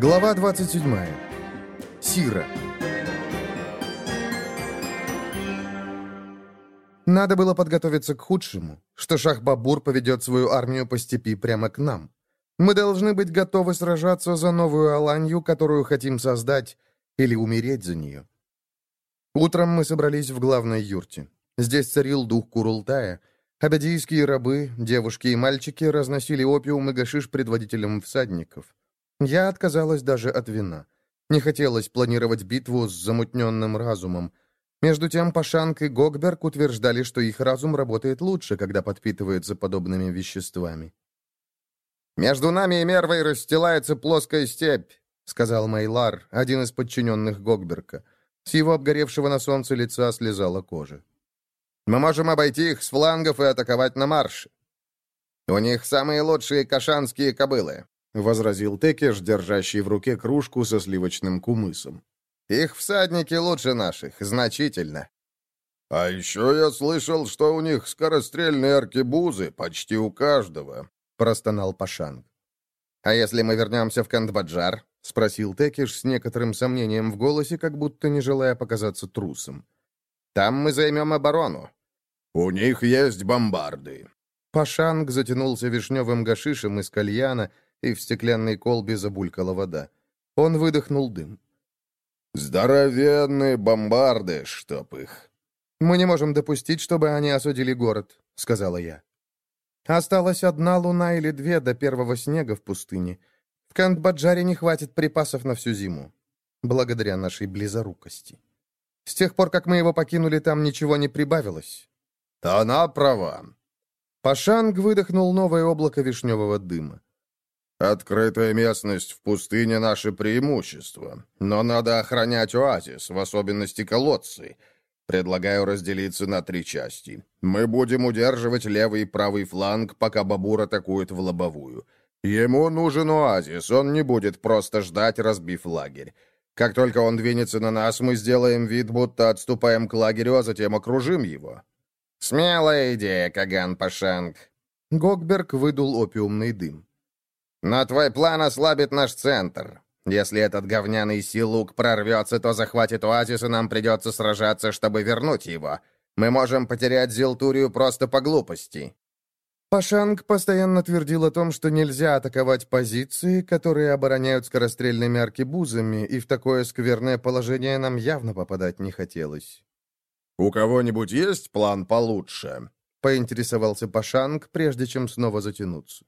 Глава 27. Сира. Надо было подготовиться к худшему, что Шах-Бабур поведет свою армию по степи прямо к нам. Мы должны быть готовы сражаться за новую Аланью, которую хотим создать, или умереть за нее. Утром мы собрались в главной юрте. Здесь царил дух Курултая. Абядийские рабы, девушки и мальчики разносили опиум и гашиш предводителям всадников. Я отказалась даже от вина. Не хотелось планировать битву с замутненным разумом. Между тем Пашанг и Гогберг утверждали, что их разум работает лучше, когда подпитывается подобными веществами. «Между нами и Мервой расстилается плоская степь», — сказал Майлар, один из подчиненных Гогберка. С его обгоревшего на солнце лица слезала кожа. «Мы можем обойти их с флангов и атаковать на марше. У них самые лучшие кашанские кобылы. — возразил Текеш, держащий в руке кружку со сливочным кумысом. «Их всадники лучше наших, значительно». «А еще я слышал, что у них скорострельные аркебузы почти у каждого», — простонал Пашанг. «А если мы вернемся в Кандбаджар?» — спросил Текиш с некоторым сомнением в голосе, как будто не желая показаться трусом. «Там мы займем оборону». «У них есть бомбарды». Пашанг затянулся вишневым гашишем из кальяна, и в стеклянной колбе забулькала вода. Он выдохнул дым. «Здоровенные бомбарды, чтоб их!» «Мы не можем допустить, чтобы они осудили город», — сказала я. «Осталась одна луна или две до первого снега в пустыне. В Кандбаджаре не хватит припасов на всю зиму, благодаря нашей близорукости. С тех пор, как мы его покинули, там ничего не прибавилось». «Она права». Пашанг выдохнул новое облако вишневого дыма. Открытая местность в пустыне — наше преимущество. Но надо охранять оазис, в особенности колодцы. Предлагаю разделиться на три части. Мы будем удерживать левый и правый фланг, пока Бабур атакует в лобовую. Ему нужен оазис, он не будет просто ждать, разбив лагерь. Как только он двинется на нас, мы сделаем вид, будто отступаем к лагерю, а затем окружим его». «Смелая идея, Каган Пашанг». Гогберг выдул опиумный дым. Но твой план ослабит наш центр. Если этот говняный силук прорвется, то захватит оазис, и нам придется сражаться, чтобы вернуть его. Мы можем потерять Зилтурию просто по глупости». Пашанг постоянно твердил о том, что нельзя атаковать позиции, которые обороняют скорострельными аркебузами, и в такое скверное положение нам явно попадать не хотелось. «У кого-нибудь есть план получше?» — поинтересовался Пашанг, прежде чем снова затянуться.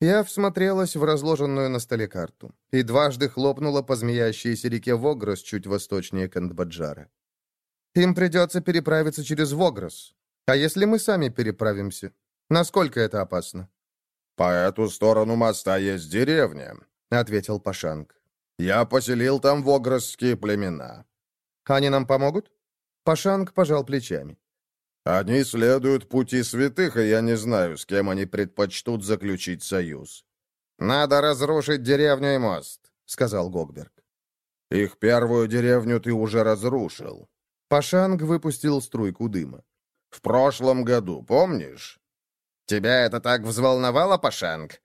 Я всмотрелась в разложенную на столе карту и дважды хлопнула по змеящейся реке Вогрос чуть восточнее Кандбаджара. Им придется переправиться через Вогрос. А если мы сами переправимся? Насколько это опасно? «По эту сторону моста есть деревня», — ответил Пашанг. «Я поселил там вогросские племена». «Они нам помогут?» Пашанг пожал плечами. Они следуют пути святых, и я не знаю, с кем они предпочтут заключить союз. «Надо разрушить деревню и мост», — сказал Гогберг. «Их первую деревню ты уже разрушил». Пашанг выпустил струйку дыма. «В прошлом году, помнишь?» «Тебя это так взволновало, Пашанг?»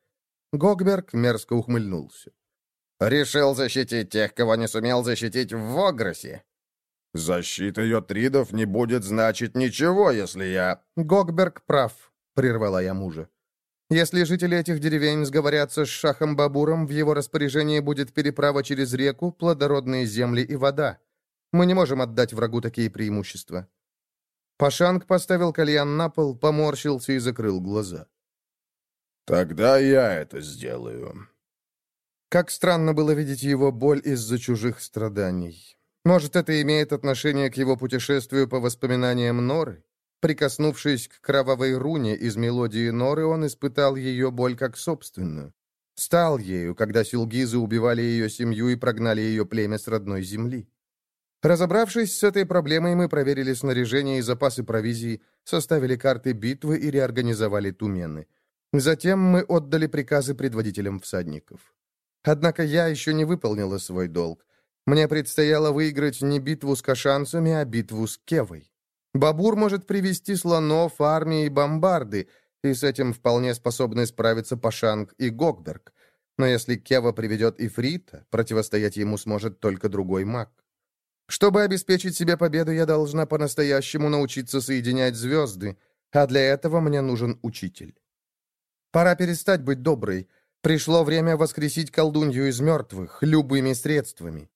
Гогберг мерзко ухмыльнулся. «Решил защитить тех, кого не сумел защитить в Вогросе?» «Защита йотридов не будет значить ничего, если я...» «Гогберг прав», — прервала я мужа. «Если жители этих деревень сговорятся с Шахом Бабуром, в его распоряжении будет переправа через реку, плодородные земли и вода. Мы не можем отдать врагу такие преимущества». Пашанг поставил кальян на пол, поморщился и закрыл глаза. «Тогда я это сделаю». Как странно было видеть его боль из-за чужих страданий. Может, это имеет отношение к его путешествию по воспоминаниям Норы? Прикоснувшись к кровавой руне из мелодии Норы, он испытал ее боль как собственную. Стал ею, когда силгизы убивали ее семью и прогнали ее племя с родной земли. Разобравшись с этой проблемой, мы проверили снаряжение и запасы провизии, составили карты битвы и реорганизовали тумены. Затем мы отдали приказы предводителям всадников. Однако я еще не выполнила свой долг. Мне предстояло выиграть не битву с кашанцами, а битву с Кевой. Бабур может привести слонов, армии и бомбарды, и с этим вполне способны справиться Пашанг и Гокберг. Но если Кева приведет Ифрита, противостоять ему сможет только другой маг. Чтобы обеспечить себе победу, я должна по-настоящему научиться соединять звезды, а для этого мне нужен учитель. Пора перестать быть доброй. Пришло время воскресить колдунью из мертвых, любыми средствами.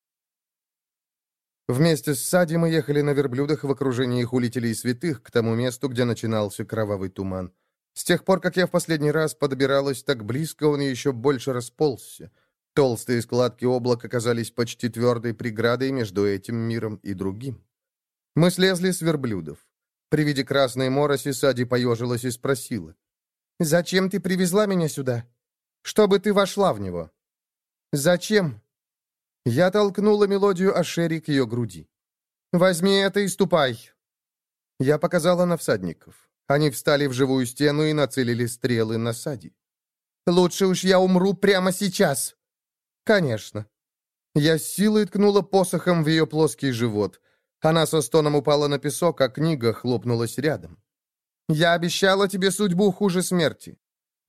Вместе с Сади мы ехали на верблюдах в окружении хулителей святых к тому месту, где начинался кровавый туман. С тех пор, как я в последний раз подбиралась так близко, он еще больше расползся. Толстые складки облака казались почти твердой преградой между этим миром и другим. Мы слезли с верблюдов. При виде красной мороси Сади поежилась и спросила. «Зачем ты привезла меня сюда? Чтобы ты вошла в него». «Зачем?» Я толкнула мелодию Ашери к ее груди. «Возьми это и ступай». Я показала на всадников. Они встали в живую стену и нацелили стрелы на Сади. «Лучше уж я умру прямо сейчас!» «Конечно». Я с силой ткнула посохом в ее плоский живот. Она со стоном упала на песок, а книга хлопнулась рядом. «Я обещала тебе судьбу хуже смерти.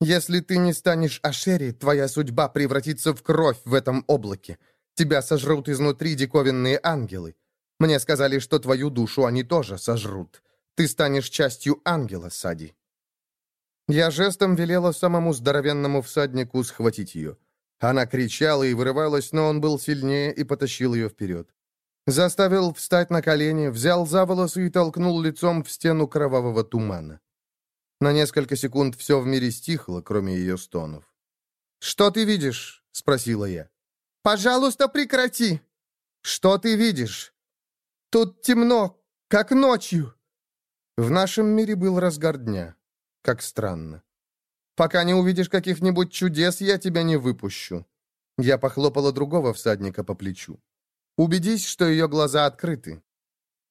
Если ты не станешь Ашери, твоя судьба превратится в кровь в этом облаке. Тебя сожрут изнутри диковинные ангелы. Мне сказали, что твою душу они тоже сожрут. Ты станешь частью ангела, Сади». Я жестом велела самому здоровенному всаднику схватить ее. Она кричала и вырывалась, но он был сильнее и потащил ее вперед. Заставил встать на колени, взял за волосы и толкнул лицом в стену кровавого тумана. На несколько секунд все в мире стихло, кроме ее стонов. «Что ты видишь?» — спросила я. «Пожалуйста, прекрати!» «Что ты видишь?» «Тут темно, как ночью!» В нашем мире был разгар дня. Как странно. Пока не увидишь каких-нибудь чудес, я тебя не выпущу». Я похлопала другого всадника по плечу. «Убедись, что ее глаза открыты».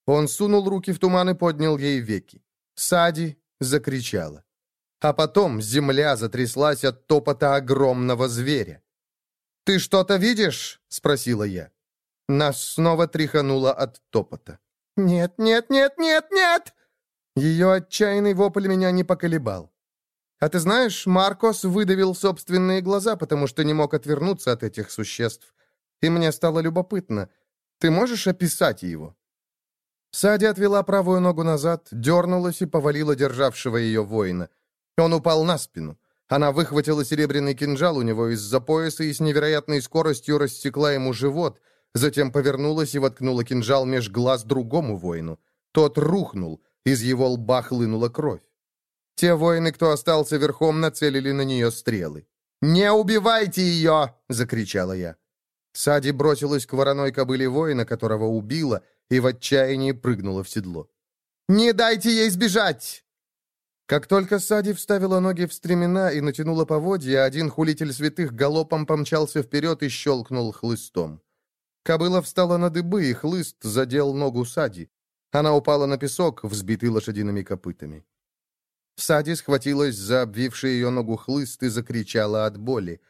Он сунул руки в туман и поднял ей веки. Сади закричала. А потом земля затряслась от топота огромного зверя. «Ты что-то видишь?» — спросила я. Нас снова тряхануло от топота. «Нет, нет, нет, нет, нет!» Ее отчаянный вопль меня не поколебал. А ты знаешь, Маркос выдавил собственные глаза, потому что не мог отвернуться от этих существ. И мне стало любопытно. Ты можешь описать его?» Сади отвела правую ногу назад, дернулась и повалила державшего ее воина. Он упал на спину. Она выхватила серебряный кинжал у него из-за пояса и с невероятной скоростью рассекла ему живот, затем повернулась и воткнула кинжал меж глаз другому воину. Тот рухнул, из его лба хлынула кровь. Те воины, кто остался верхом, нацелили на нее стрелы. «Не убивайте ее!» — закричала я. Сади бросилась к вороной кобыле воина, которого убила, и в отчаянии прыгнула в седло. «Не дайте ей сбежать!» Как только Сади вставила ноги в стремена и натянула поводья, один хулитель святых галопом помчался вперед и щелкнул хлыстом. Кобыла встала на дыбы, и хлыст задел ногу Сади. Она упала на песок, взбитый лошадиными копытами. Сади схватилась за обвивший ее ногу хлыст и закричала от боли.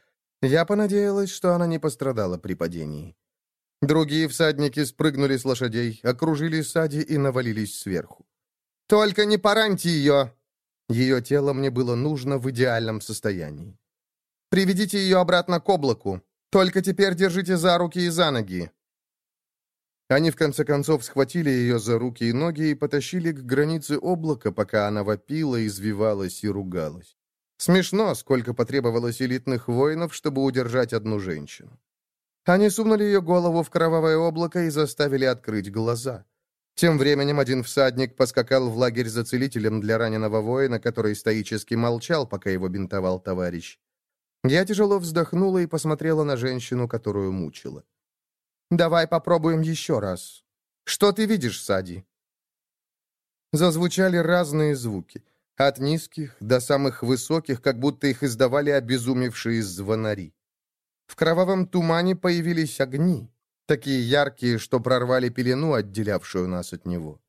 Я понадеялась, что она не пострадала при падении. Другие всадники спрыгнули с лошадей, окружили Сади и навалились сверху. «Только не пораньте ее!» Ее тело мне было нужно в идеальном состоянии. «Приведите ее обратно к облаку. Только теперь держите за руки и за ноги. Они, в конце концов, схватили ее за руки и ноги и потащили к границе облака, пока она вопила, извивалась и ругалась. Смешно, сколько потребовалось элитных воинов, чтобы удержать одну женщину. Они сунули ее голову в кровавое облако и заставили открыть глаза. Тем временем один всадник поскакал в лагерь за целителем для раненого воина, который стоически молчал, пока его бинтовал товарищ. Я тяжело вздохнула и посмотрела на женщину, которую мучила. Давай попробуем еще раз. Что ты видишь, Сади?» Зазвучали разные звуки. От низких до самых высоких, как будто их издавали обезумевшие звонари. В кровавом тумане появились огни, такие яркие, что прорвали пелену, отделявшую нас от него.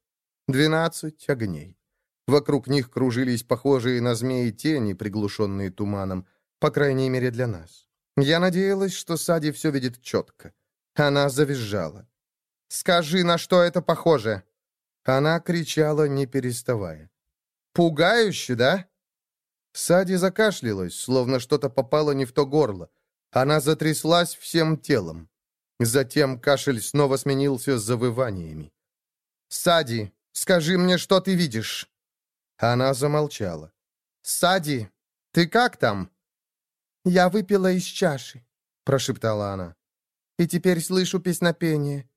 Двенадцать огней. Вокруг них кружились похожие на змеи тени, приглушенные туманом, по крайней мере для нас. Я надеялась, что Сади все видит четко. Она завизжала. «Скажи, на что это похоже?» Она кричала, не переставая. «Пугающе, да?» Сади закашлялась, словно что-то попало не в то горло. Она затряслась всем телом. Затем кашель снова сменился завываниями. «Сади, скажи мне, что ты видишь?» Она замолчала. «Сади, ты как там?» «Я выпила из чаши», — прошептала она. «И теперь слышу песнопение.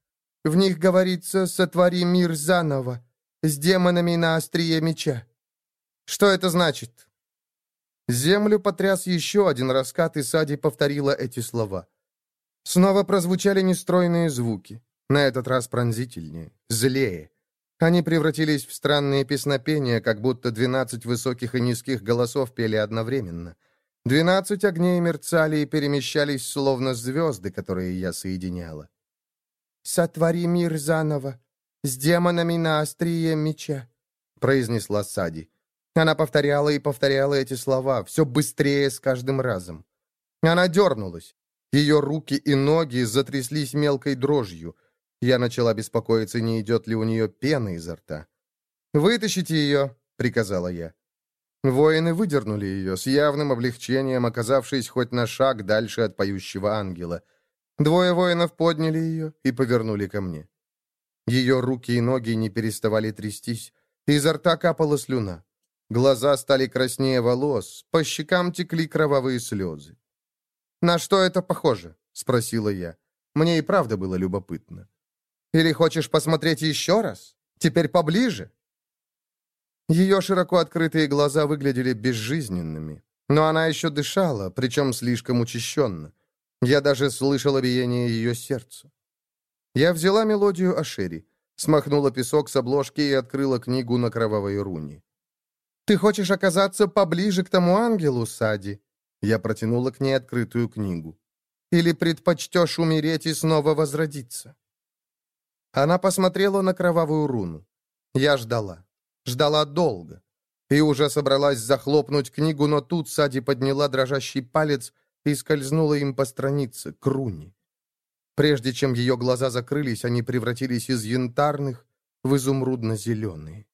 В них говорится «Сотвори мир заново, с демонами на острие меча». Что это значит?» Землю потряс еще один раскат, и Сади повторила эти слова. Снова прозвучали нестройные звуки, на этот раз пронзительнее, злее. Они превратились в странные песнопения, как будто двенадцать высоких и низких голосов пели одновременно. Двенадцать огней мерцали и перемещались, словно звезды, которые я соединяла. «Сотвори мир заново, с демонами на острие меча», — произнесла Сади. Она повторяла и повторяла эти слова, все быстрее с каждым разом. Она дернулась. Ее руки и ноги затряслись мелкой дрожью. Я начала беспокоиться, не идет ли у нее пена изо рта. «Вытащите ее», — приказала я. Воины выдернули ее, с явным облегчением оказавшись хоть на шаг дальше от поющего ангела. Двое воинов подняли ее и повернули ко мне. Ее руки и ноги не переставали трястись. Изо рта капала слюна. Глаза стали краснее волос, по щекам текли кровавые слезы. «На что это похоже?» — спросила я. Мне и правда было любопытно. «Или хочешь посмотреть еще раз? Теперь поближе?» Ее широко открытые глаза выглядели безжизненными, но она еще дышала, причем слишком учащенно. Я даже слышал биение ее сердца. Я взяла мелодию Ашери, смахнула песок с обложки и открыла книгу на кровавой руне. «Ты хочешь оказаться поближе к тому ангелу, Сади?» Я протянула к ней открытую книгу. «Или предпочтешь умереть и снова возродиться?» Она посмотрела на кровавую руну. Я ждала. Ждала долго. И уже собралась захлопнуть книгу, но тут Сади подняла дрожащий палец и скользнула им по странице, к руне. Прежде чем ее глаза закрылись, они превратились из янтарных в изумрудно-зеленые.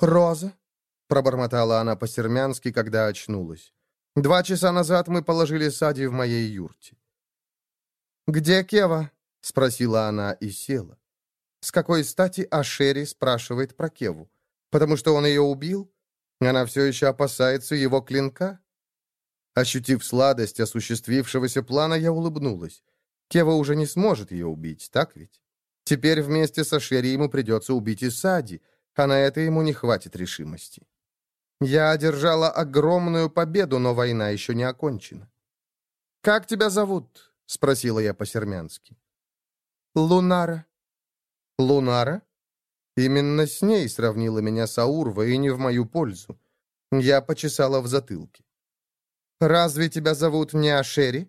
«Роза?» — пробормотала она по-сермянски, когда очнулась. «Два часа назад мы положили Сади в моей юрте». «Где Кева?» — спросила она и села. С какой стати Ашери спрашивает про Кеву? Потому что он ее убил? Она все еще опасается его клинка? Ощутив сладость осуществившегося плана, я улыбнулась. Кева уже не сможет ее убить, так ведь? Теперь вместе с Ашери ему придется убить и Сади, а на это ему не хватит решимости. Я одержала огромную победу, но война еще не окончена. «Как тебя зовут?» — спросила я по-сермянски. «Лунара». «Лунара?» Именно с ней сравнила меня Саурва, и не в мою пользу. Я почесала в затылке. «Разве тебя зовут не Ашери?»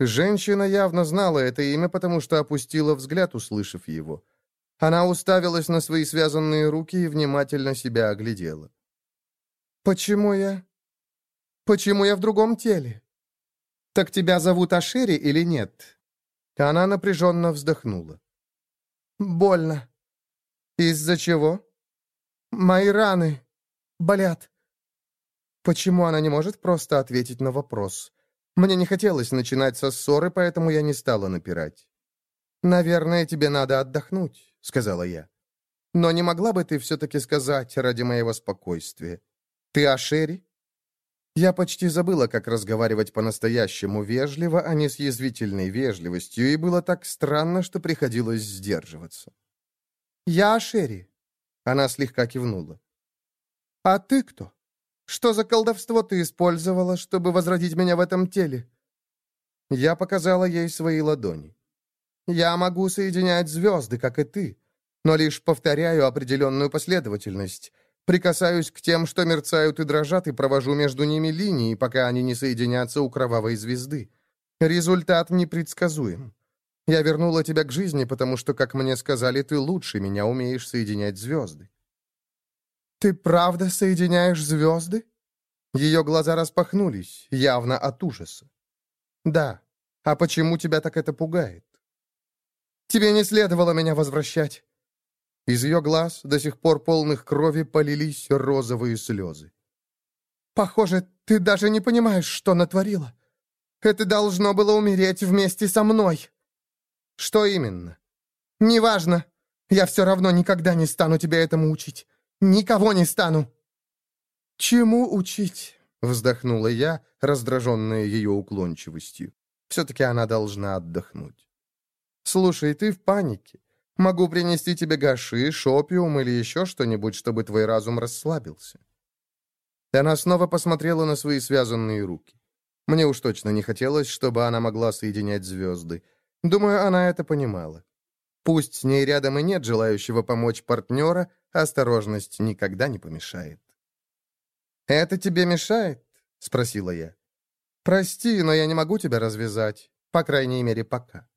Женщина явно знала это имя, потому что опустила взгляд, услышав его. Она уставилась на свои связанные руки и внимательно себя оглядела. «Почему я... Почему я в другом теле? Так тебя зовут Ашери или нет?» Она напряженно вздохнула. «Больно. Из-за чего?» «Мои раны болят». Почему она не может просто ответить на вопрос? Мне не хотелось начинать со ссоры, поэтому я не стала напирать. «Наверное, тебе надо отдохнуть», — сказала я. «Но не могла бы ты все-таки сказать ради моего спокойствия? Ты о Шерри?» Я почти забыла, как разговаривать по-настоящему вежливо, а не с язвительной вежливостью, и было так странно, что приходилось сдерживаться. «Я о Шерри», — она слегка кивнула. «А ты кто? Что за колдовство ты использовала, чтобы возродить меня в этом теле?» Я показала ей свои ладони. Я могу соединять звезды, как и ты, но лишь повторяю определенную последовательность. Прикасаюсь к тем, что мерцают и дрожат, и провожу между ними линии, пока они не соединятся у кровавой звезды. Результат непредсказуем. Я вернула тебя к жизни, потому что, как мне сказали, ты лучше меня умеешь соединять звезды. Ты правда соединяешь звезды? Ее глаза распахнулись, явно от ужаса. Да. А почему тебя так это пугает? Тебе не следовало меня возвращать». Из ее глаз, до сих пор полных крови, полились розовые слезы. Похоже, ты даже не понимаешь, что натворила. Это должно было умереть вместе со мной». «Что именно?» «Неважно. Я все равно никогда не стану тебя этому учить. Никого не стану». «Чему учить?» — вздохнула я, раздраженная ее уклончивостью. Все-таки она должна отдохнуть. «Слушай, ты в панике. Могу принести тебе гашиш, опиум или еще что-нибудь, чтобы твой разум расслабился». Она снова посмотрела на свои связанные руки. Мне уж точно не хотелось, чтобы она могла соединять звезды. Думаю, она это понимала. Пусть с ней рядом и нет желающего помочь партнера, осторожность никогда не помешает. «Это тебе мешает?» — спросила я. «Прости, но я не могу тебя развязать, по крайней мере, пока».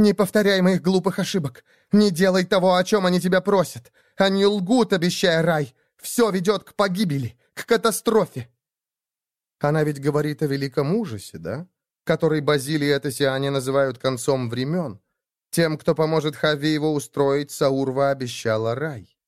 «Не повторяй моих глупых ошибок. Не делай того, о чем они тебя просят. Они лгут, обещая рай. Все ведет к погибели, к катастрофе». Она ведь говорит о великом ужасе, да? Который Базилий и Атасиане называют концом времен. Тем, кто поможет Хави его устроить, Саурва обещала рай.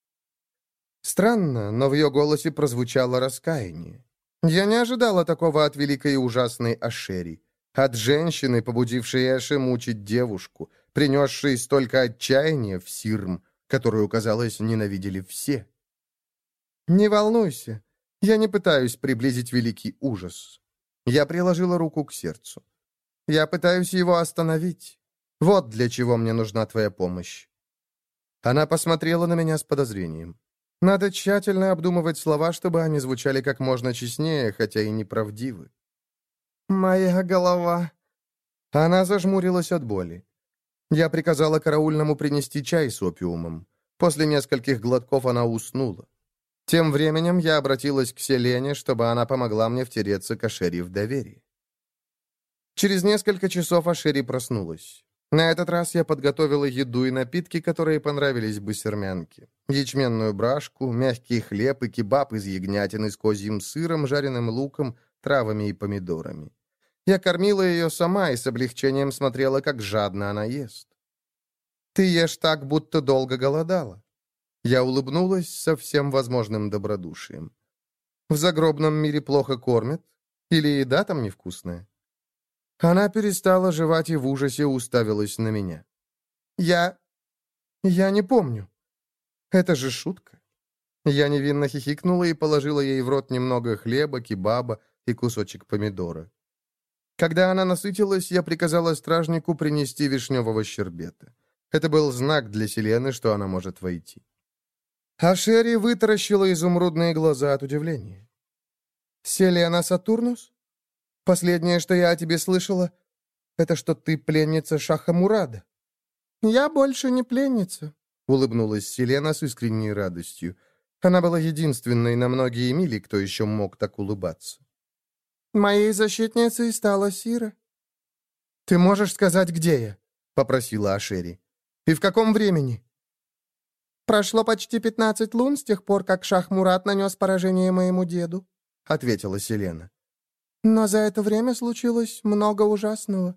Странно, но в ее голосе прозвучало раскаяние. Я не ожидала такого от великой и ужасной Ашери. От женщины, побудившей Эши мучить девушку, принесшей столько отчаяния в Сирм, которую, казалось, ненавидели все. «Не волнуйся, я не пытаюсь приблизить великий ужас. Я приложила руку к сердцу. Я пытаюсь его остановить. Вот для чего мне нужна твоя помощь». Она посмотрела на меня с подозрением. Надо тщательно обдумывать слова, чтобы они звучали как можно честнее, хотя и неправдивы. «Моя голова...» Она зажмурилась от боли. Я приказала караульному принести чай с опиумом. После нескольких глотков она уснула. Тем временем я обратилась к Селене, чтобы она помогла мне втереться к Ашери в доверие. Через несколько часов Ашери проснулась. На этот раз я подготовила еду и напитки, которые понравились бы сермянке. Ячменную брашку, мягкий хлеб и кебаб из ягнятины с козьим сыром, жареным луком, травами и помидорами. Я кормила ее сама и с облегчением смотрела, как жадно она ест. «Ты ешь так, будто долго голодала». Я улыбнулась со всем возможным добродушием. «В загробном мире плохо кормят? Или еда там невкусная?» Она перестала жевать и в ужасе уставилась на меня. «Я... я не помню. Это же шутка». Я невинно хихикнула и положила ей в рот немного хлеба, кебаба и кусочек помидора. Когда она насытилась, я приказала стражнику принести вишневого щербета. Это был знак для Селены, что она может войти. А Шерри вытаращила изумрудные глаза от удивления. «Селена Сатурнус?» Последнее, что я о тебе слышала, это что ты пленница Шаха Мурада». «Я больше не пленница», — улыбнулась Селена с искренней радостью. Она была единственной на многие мили, кто еще мог так улыбаться. «Моей защитницей стала Сира». «Ты можешь сказать, где я?» — попросила Ашери. «И в каком времени?» «Прошло почти пятнадцать лун с тех пор, как Шах Мурат нанес поражение моему деду», — ответила Селена. Но за это время случилось много ужасного.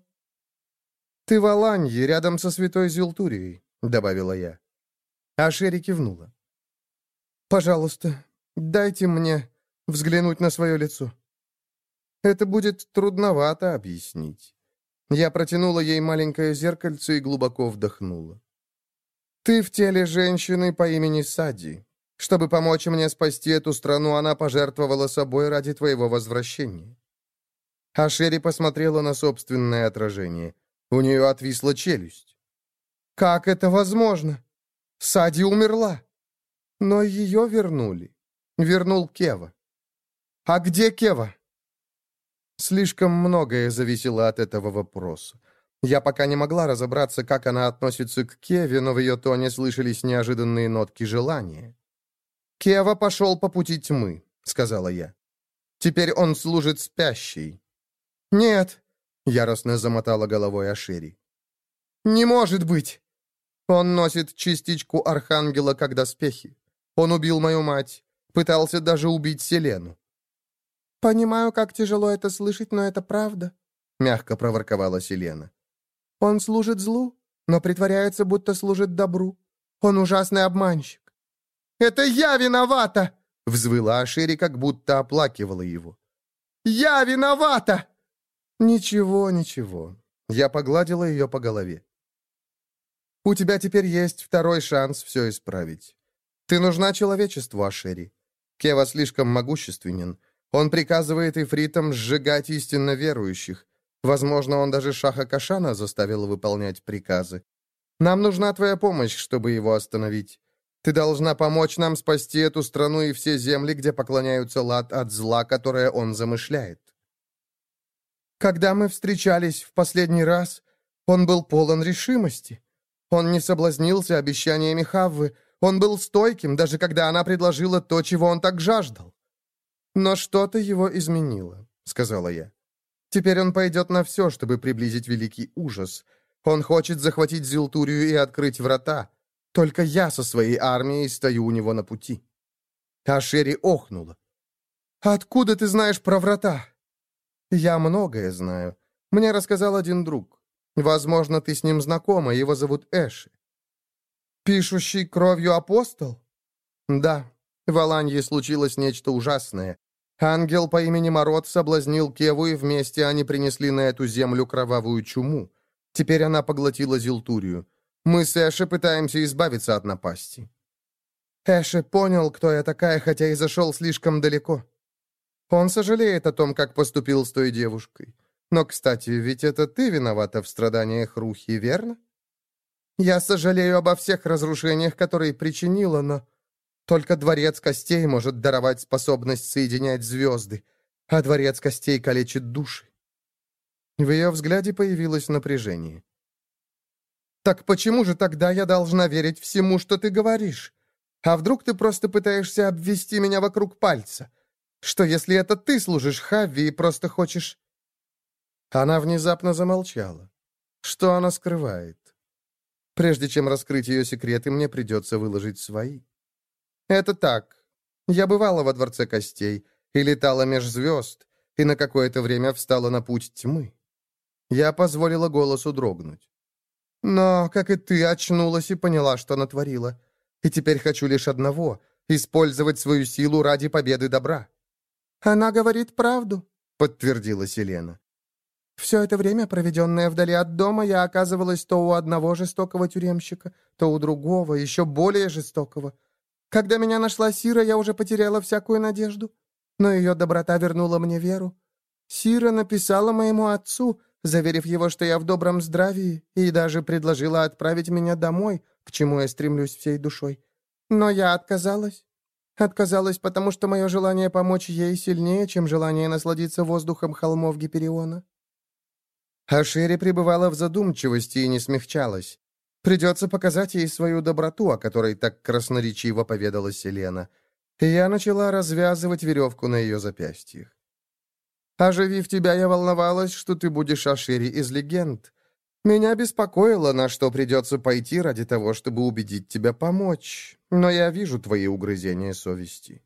«Ты в Аланье, рядом со святой Зилтурией», — добавила я. А Шерри кивнула. «Пожалуйста, дайте мне взглянуть на свое лицо. Это будет трудновато объяснить». Я протянула ей маленькое зеркальце и глубоко вдохнула. «Ты в теле женщины по имени Сади. Чтобы помочь мне спасти эту страну, она пожертвовала собой ради твоего возвращения. А Шерри посмотрела на собственное отражение. У нее отвисла челюсть. «Как это возможно? Сади умерла. Но ее вернули. Вернул Кева. А где Кева?» Слишком многое зависело от этого вопроса. Я пока не могла разобраться, как она относится к Кеве, но в ее тоне слышались неожиданные нотки желания. «Кева пошел по пути тьмы», — сказала я. «Теперь он служит спящей. «Нет», — яростно замотала головой Ашери. «Не может быть! Он носит частичку Архангела как доспехи. Он убил мою мать, пытался даже убить Селену». «Понимаю, как тяжело это слышать, но это правда», — мягко проворковала Селена. «Он служит злу, но притворяется, будто служит добру. Он ужасный обманщик». «Это я виновата!» —— взвыла Ашери, как будто оплакивала его. «Я виновата!» «Ничего, ничего». Я погладила ее по голове. «У тебя теперь есть второй шанс все исправить. Ты нужна человечеству, Ашери. Кева слишком могущественен. Он приказывает ифритам сжигать истинно верующих. Возможно, он даже Шаха Кашана заставил выполнять приказы. Нам нужна твоя помощь, чтобы его остановить. Ты должна помочь нам спасти эту страну и все земли, где поклоняются лад от зла, которое он замышляет. Когда мы встречались в последний раз, он был полон решимости. Он не соблазнился обещаниями Хаввы, он был стойким, даже когда она предложила то, чего он так жаждал. Но что-то его изменило, — сказала я. Теперь он пойдет на все, чтобы приблизить великий ужас. Он хочет захватить Зилтурию и открыть врата. Только я со своей армией стою у него на пути». Ашери охнула. «Откуда ты знаешь про врата?» «Я многое знаю. Мне рассказал один друг. Возможно, ты с ним знакома, его зовут Эши». «Пишущий кровью апостол?» «Да, в Аланье случилось нечто ужасное. Ангел по имени Мород соблазнил Кеву, и вместе они принесли на эту землю кровавую чуму. Теперь она поглотила Зилтурию. Мы с Эши пытаемся избавиться от напасти». Эши понял, кто я такая, хотя и зашел слишком далеко. Он сожалеет о том, как поступил с той девушкой. Но, кстати, ведь это ты виновата в страданиях Рухи, верно? Я сожалею обо всех разрушениях, которые причинила, но... Только дворец костей может даровать способность соединять звезды, а дворец костей калечит души. В ее взгляде появилось напряжение. Так почему же тогда я должна верить всему, что ты говоришь? А вдруг ты просто пытаешься обвести меня вокруг пальца? Что, если это ты служишь Хави и просто хочешь...» Она внезапно замолчала. Что она скрывает? Прежде чем раскрыть ее секреты, мне придется выложить свои. «Это так. Я бывала во Дворце Костей и летала меж звезд, и на какое-то время встала на путь тьмы. Я позволила голосу дрогнуть. Но, как и ты, очнулась и поняла, что натворила. И теперь хочу лишь одного — использовать свою силу ради победы добра». «Она говорит правду», — подтвердила Селена. «Все это время, проведенное вдали от дома, я оказывалась то у одного жестокого тюремщика, то у другого, еще более жестокого. Когда меня нашла Сира, я уже потеряла всякую надежду, но ее доброта вернула мне веру. Сира написала моему отцу, заверив его, что я в добром здравии, и даже предложила отправить меня домой, к чему я стремлюсь всей душой. Но я отказалась. Отказалась, потому что мое желание помочь ей сильнее, чем желание насладиться воздухом холмов Гипериона. Ашири пребывала в задумчивости и не смягчалась. Придется показать ей свою доброту, о которой так красноречиво поведала Селена. И я начала развязывать веревку на ее запястьях. Оживив тебя, я волновалась, что ты будешь Ашири из легенд. Меня беспокоило, на что придется пойти ради того, чтобы убедить тебя помочь. Но я вижу твои угрызения совести».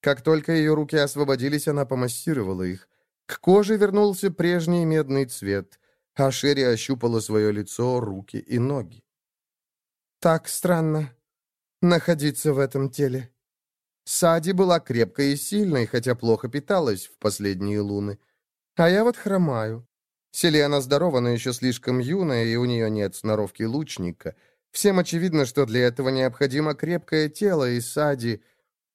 Как только ее руки освободились, она помассировала их. К коже вернулся прежний медный цвет, а Шерри ощупала свое лицо, руки и ноги. «Так странно находиться в этом теле», Сади была крепкой и сильной, хотя плохо питалась в последние луны. А я вот хромаю. Селена здорова, но еще слишком юная, и у нее нет сноровки лучника. Всем очевидно, что для этого необходимо крепкое тело, и Сади...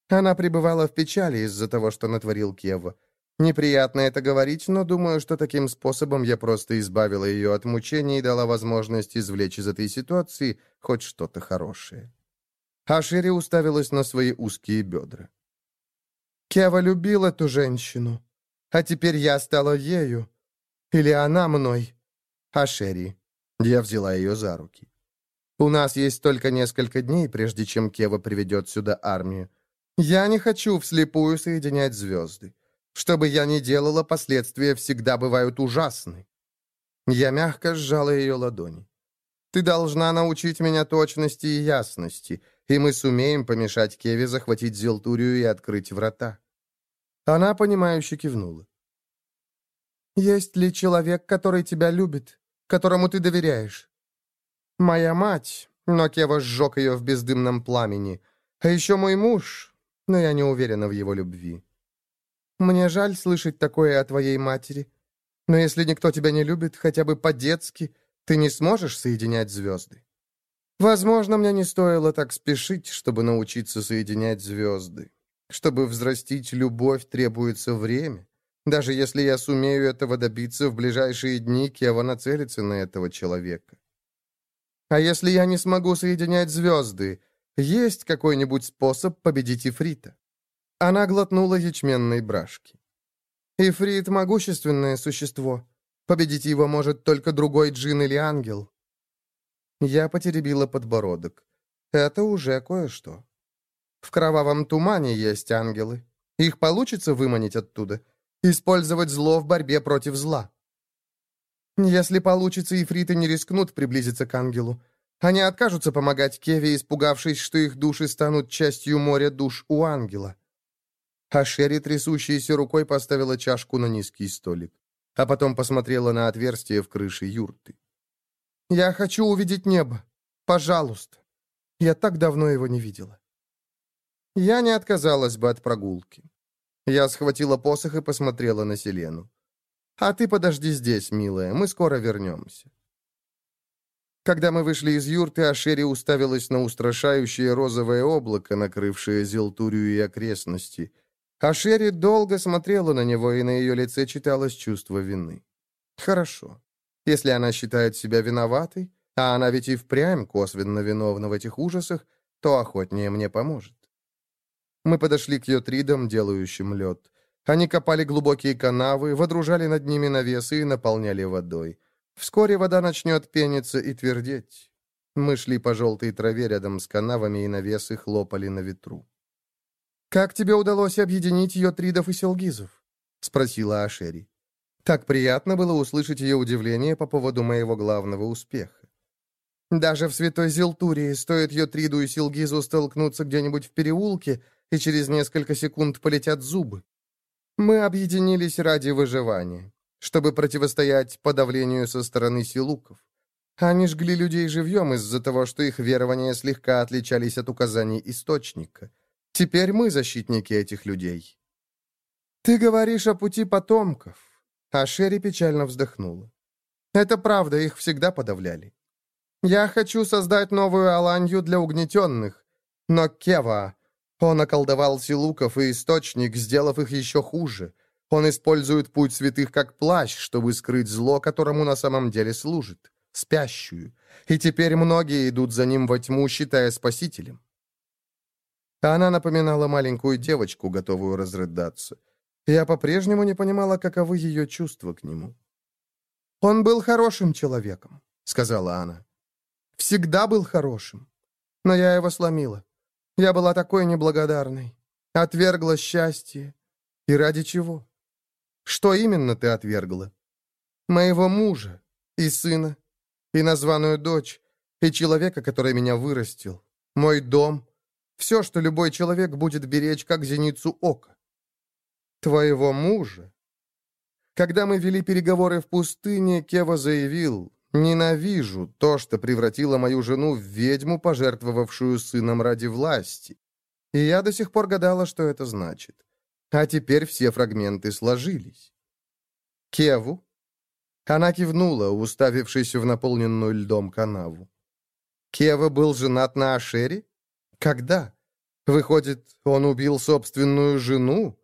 Она пребывала в печали из-за того, что натворил Кева. Неприятно это говорить, но думаю, что таким способом я просто избавила ее от мучений и дала возможность извлечь из этой ситуации хоть что-то хорошее. А уставилась на свои узкие бедра. «Кева любил эту женщину, а теперь я стала ею. Или она мной. А Шерри...» Я взяла ее за руки. «У нас есть только несколько дней, прежде чем Кева приведет сюда армию. Я не хочу вслепую соединять звезды. Что бы я ни делала, последствия всегда бывают ужасны». Я мягко сжала ее ладони. «Ты должна научить меня точности и ясности, и мы сумеем помешать Кеве захватить Зелтурию и открыть врата». Она, понимающе кивнула. «Есть ли человек, который тебя любит, которому ты доверяешь?» «Моя мать, но Кева сжег ее в бездымном пламени. А еще мой муж. но я не уверена в его любви. Мне жаль слышать такое о твоей матери, но если никто тебя не любит, хотя бы по-детски, ты не сможешь соединять звезды. Возможно, мне не стоило так спешить, чтобы научиться соединять звезды. Чтобы взрастить любовь, требуется время. Даже если я сумею этого добиться в ближайшие дни, Кева нацелится на этого человека. А если я не смогу соединять звезды, есть какой-нибудь способ победить Ифрита?» Она глотнула ячменной брашки. «Ифрит — могущественное существо. Победить его может только другой джин или ангел». Я потеребила подбородок. «Это уже кое-что. В кровавом тумане есть ангелы. Их получится выманить оттуда, использовать зло в борьбе против зла. Если получится, ифриты не рискнут приблизиться к ангелу. Они откажутся помогать Кеве, испугавшись, что их души станут частью моря душ у ангела. А Шерри, трясущейся рукой, поставила чашку на низкий столик, а потом посмотрела на отверстие в крыше юрты. «Я хочу увидеть небо. Пожалуйста. Я так давно его не видела». Я не отказалась бы от прогулки. Я схватила посох и посмотрела на Селену. «А ты подожди здесь, милая, мы скоро вернемся». Когда мы вышли из юрты, Ашери уставилась на устрашающее розовое облако, накрывшее Зелтурию и окрестности. Ашери долго смотрела на него, и на ее лице читалось чувство вины. Хорошо. Если она считает себя виноватой, а она ведь и впрямь косвенно виновна в этих ужасах, то охотнее мне поможет. Мы подошли к йотридам, делающим лед. Они копали глубокие канавы, водружали над ними навесы и наполняли водой. Вскоре вода начнет пениться и твердеть. Мы шли по желтой траве рядом с канавами, и навесы хлопали на ветру. «Как тебе удалось объединить ее тридов и селгизов?» — спросила Ашери. Так приятно было услышать ее удивление по поводу моего главного успеха. Даже в Святой Зелтурии стоит Йотриду и Силгизу столкнуться где-нибудь в переулке, и через несколько секунд полетят зубы. Мы объединились ради выживания чтобы противостоять подавлению со стороны силуков. Они жгли людей живьем из-за того, что их верования слегка отличались от указаний источника. Теперь мы защитники этих людей. Ты говоришь о пути потомков. А Шерри печально вздохнула. Это правда, их всегда подавляли. Я хочу создать новую Аланью для угнетенных. Но Кева, он околдовал силуков и источник, сделав их еще хуже. Он использует путь святых как плащ, чтобы скрыть зло, которому на самом деле служит, спящую. И теперь многие идут за ним во тьму, считая спасителем. Она напоминала маленькую девочку, готовую разрыдаться. Я по-прежнему не понимала, каковы ее чувства к нему. «Он был хорошим человеком», — сказала она. «Всегда был хорошим. Но я его сломила. Я была такой неблагодарной. Отвергла счастье. И ради чего? Что именно ты отвергла? Моего мужа, и сына, и названную дочь, и человека, который меня вырастил, мой дом, все, что любой человек будет беречь, как зеницу ока. Твоего мужа? Когда мы вели переговоры в пустыне, Кева заявил, «Ненавижу то, что превратило мою жену в ведьму, пожертвовавшую сыном ради власти». И я до сих пор гадала, что это значит. А теперь все фрагменты сложились. Кеву? Она кивнула, уставившись в наполненную льдом канаву. Кева был женат на Ашере? Когда? Выходит, он убил собственную жену?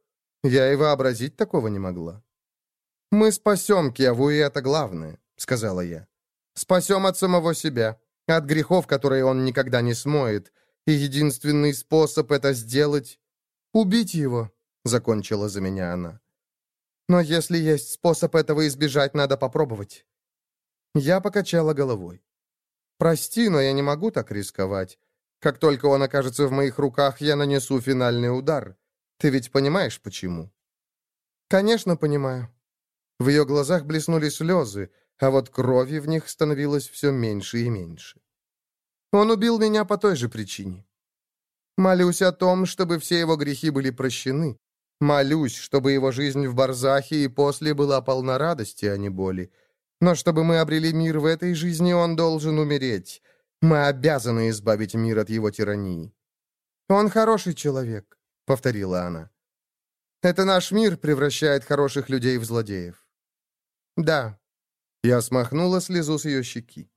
Я и вообразить такого не могла. «Мы спасем Кеву, и это главное», — сказала я. «Спасем от самого себя, от грехов, которые он никогда не смоет, и единственный способ это сделать — убить его, — закончила за меня она. «Но если есть способ этого избежать, надо попробовать». Я покачала головой. «Прости, но я не могу так рисковать. Как только он окажется в моих руках, я нанесу финальный удар. Ты ведь понимаешь, почему?» «Конечно, понимаю». В ее глазах блеснули слезы, а вот крови в них становилось все меньше и меньше. Он убил меня по той же причине. Молюсь о том, чтобы все его грехи были прощены, Молюсь, чтобы его жизнь в Барзахе и после была полна радости, а не боли. Но чтобы мы обрели мир в этой жизни, он должен умереть. Мы обязаны избавить мир от его тирании. Он хороший человек. — повторила она. «Это наш мир превращает хороших людей в злодеев». «Да». Я смахнула слезу с ее щеки.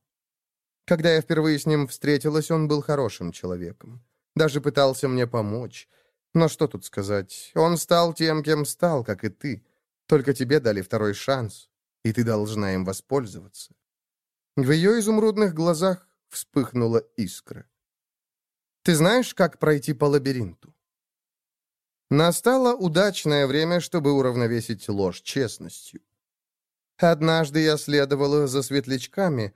Когда я впервые с ним встретилась, он был хорошим человеком. Даже пытался мне помочь. Но что тут сказать? Он стал тем, кем стал, как и ты. Только тебе дали второй шанс, и ты должна им воспользоваться. В ее изумрудных глазах вспыхнула искра. «Ты знаешь, как пройти по лабиринту?» Настало удачное время, чтобы уравновесить ложь честностью. Однажды я следовала за светлячками,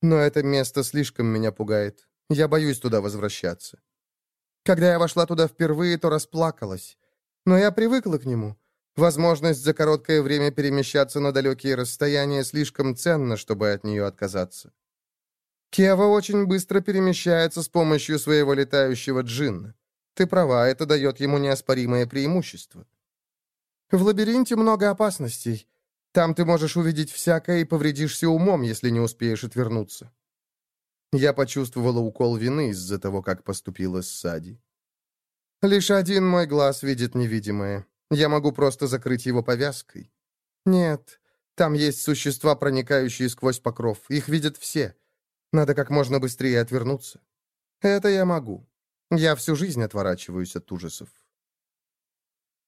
но это место слишком меня пугает. Я боюсь туда возвращаться. Когда я вошла туда впервые, то расплакалась. Но я привыкла к нему. Возможность за короткое время перемещаться на далекие расстояния слишком ценна, чтобы от нее отказаться. Кева очень быстро перемещается с помощью своего летающего джинна. Ты права, это дает ему неоспоримое преимущество. В лабиринте много опасностей. Там ты можешь увидеть всякое и повредишься умом, если не успеешь отвернуться. Я почувствовала укол вины из-за того, как поступила с Сади. Лишь один мой глаз видит невидимое. Я могу просто закрыть его повязкой. Нет, там есть существа, проникающие сквозь покров. Их видят все. Надо как можно быстрее отвернуться. Это я могу. Я всю жизнь отворачиваюсь от ужасов.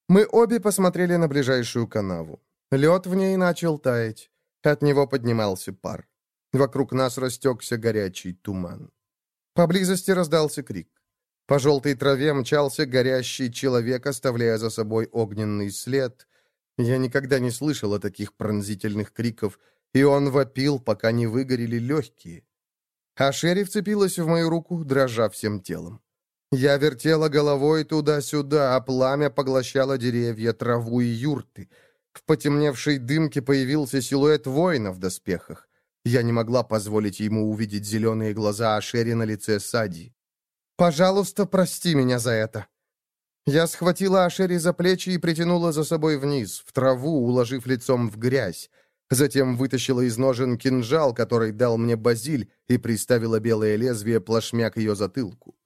Мы обе посмотрели на ближайшую канаву. Лед в ней начал таять. От него поднимался пар. Вокруг нас растекся горячий туман. Поблизости раздался крик. По желтой траве мчался горящий человек, оставляя за собой огненный след. Я никогда не слышала таких пронзительных криков, и он вопил, пока не выгорели легкие. А Шерри вцепилась в мою руку, дрожа всем телом. Я вертела головой туда-сюда, а пламя поглощало деревья, траву и юрты. В потемневшей дымке появился силуэт воина в доспехах. Я не могла позволить ему увидеть зеленые глаза Ашери на лице Сади. Пожалуйста, прости меня за это». Я схватила Ашери за плечи и притянула за собой вниз, в траву, уложив лицом в грязь. Затем вытащила из ножен кинжал, который дал мне Базиль, и приставила белое лезвие плашмя к ее затылку.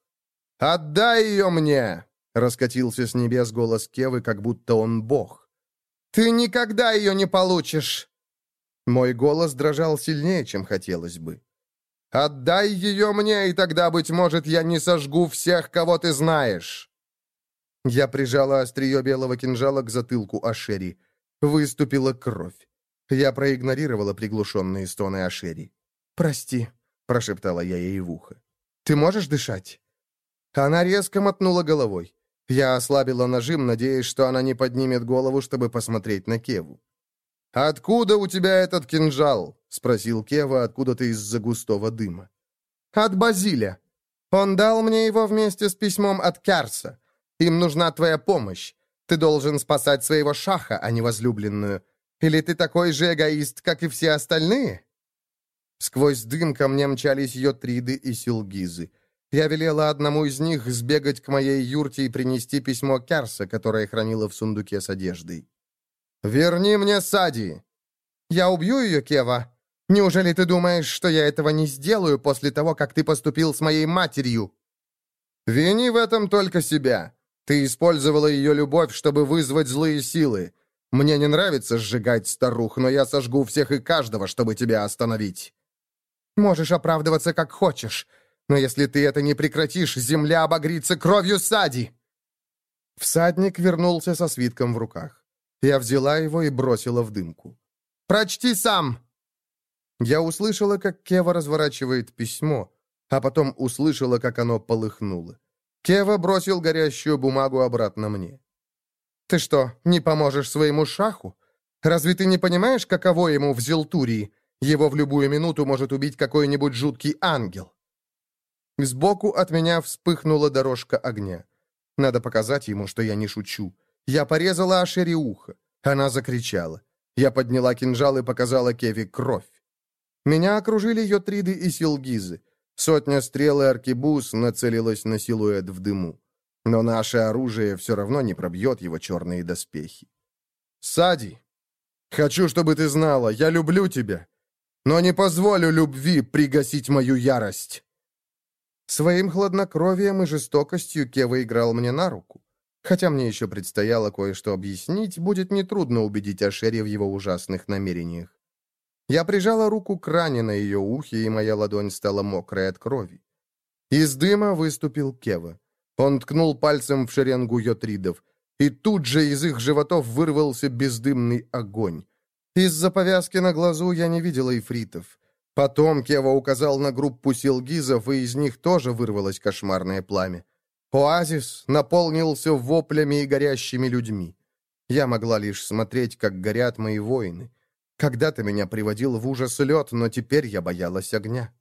«Отдай ее мне!» — раскатился с небес голос Кевы, как будто он бог. «Ты никогда ее не получишь!» Мой голос дрожал сильнее, чем хотелось бы. Отдай ее мне, и тогда, быть может, я не сожгу всех, кого ты знаешь!» Я прижала острие белого кинжала к затылку Ашери. Выступила кровь. Я проигнорировала приглушенные стоны Ашери. «Прости», — прошептала я ей в ухо. «Ты можешь дышать?» Она резко мотнула головой. Я ослабила нажим, надеясь, что она не поднимет голову, чтобы посмотреть на Кеву. «Откуда у тебя этот кинжал?» — спросил Кева откуда-то из-за густого дыма. «От Базиля. Он дал мне его вместе с письмом от Керса. Им нужна твоя помощь. Ты должен спасать своего шаха, а не возлюбленную. Или ты такой же эгоист, как и все остальные?» Сквозь дым ко мне мчались Йотриды и Силгизы. Я велела одному из них сбегать к моей юрте и принести письмо Керса, которое хранила в сундуке с одеждой. «Верни мне Сади!» «Я убью ее, Кева. Неужели ты думаешь, что я этого не сделаю после того, как ты поступил с моей матерью?» «Вини в этом только себя. Ты использовала ее любовь, чтобы вызвать злые силы. Мне не нравится сжигать старух, но я сожгу всех и каждого, чтобы тебя остановить». «Можешь оправдываться как хочешь, но если ты это не прекратишь, земля обогрится кровью Сади!» Всадник вернулся со свитком в руках. Я взяла его и бросила в дымку. «Прочти сам!» Я услышала, как Кева разворачивает письмо, а потом услышала, как оно полыхнуло. Кева бросил горящую бумагу обратно мне. «Ты что, не поможешь своему шаху? Разве ты не понимаешь, каково ему в Зелтурии? Его в любую минуту может убить какой-нибудь жуткий ангел». Сбоку от меня вспыхнула дорожка огня. Надо показать ему, что я не шучу. Я порезала Ашери ухо. Она закричала. Я подняла кинжал и показала Кеви кровь. Меня окружили Йотриды и Силгизы. Сотня стрел и аркебуз нацелилась на силуэт в дыму. Но наше оружие все равно не пробьет его черные доспехи. «Сади, хочу, чтобы ты знала, я люблю тебя, но не позволю любви пригасить мою ярость». Своим хладнокровием и жестокостью Кева играл мне на руку. Хотя мне еще предстояло кое-что объяснить, будет нетрудно убедить Ашери в его ужасных намерениях. Я прижала руку к ране на ее ухе, и моя ладонь стала мокрой от крови. Из дыма выступил Кева. Он ткнул пальцем в шеренгу йотридов, и тут же из их животов вырвался бездымный огонь. Из-за повязки на глазу я не видела ифритов. Потом Кева указал на группу силгизов, и из них тоже вырвалось кошмарное пламя. Оазис наполнился воплями и горящими людьми. Я могла лишь смотреть, как горят мои воины. Когда-то меня приводил в ужас лед, но теперь я боялась огня.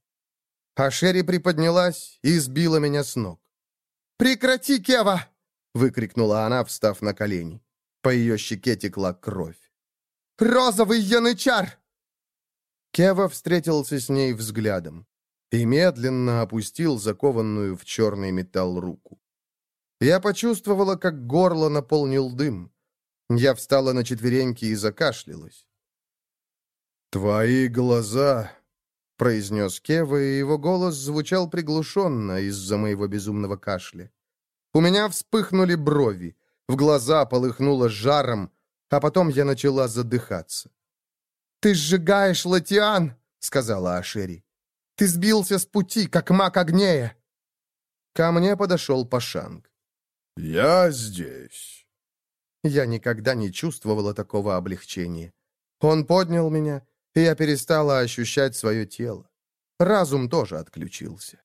А Шерри приподнялась и сбила меня с ног. «Прекрати, Кева!» — выкрикнула она, встав на колени. По ее щеке текла кровь. «Розовый янычар!» Кева встретился с ней взглядом и медленно опустил закованную в черный металл руку. Я почувствовала, как горло наполнил дым. Я встала на четвереньки и закашлялась. «Твои глаза...» — произнес Кева, и его голос звучал приглушенно из-за моего безумного кашля. У меня вспыхнули брови, в глаза полыхнуло жаром, а потом я начала задыхаться. «Ты сжигаешь Латиан!» — сказала Ашери. Ты сбился с пути, как маг огнея!» Ко мне подошел Пашанг. «Я здесь». Я никогда не чувствовала такого облегчения. Он поднял меня, я перестала ощущать свое тело. Разум тоже отключился.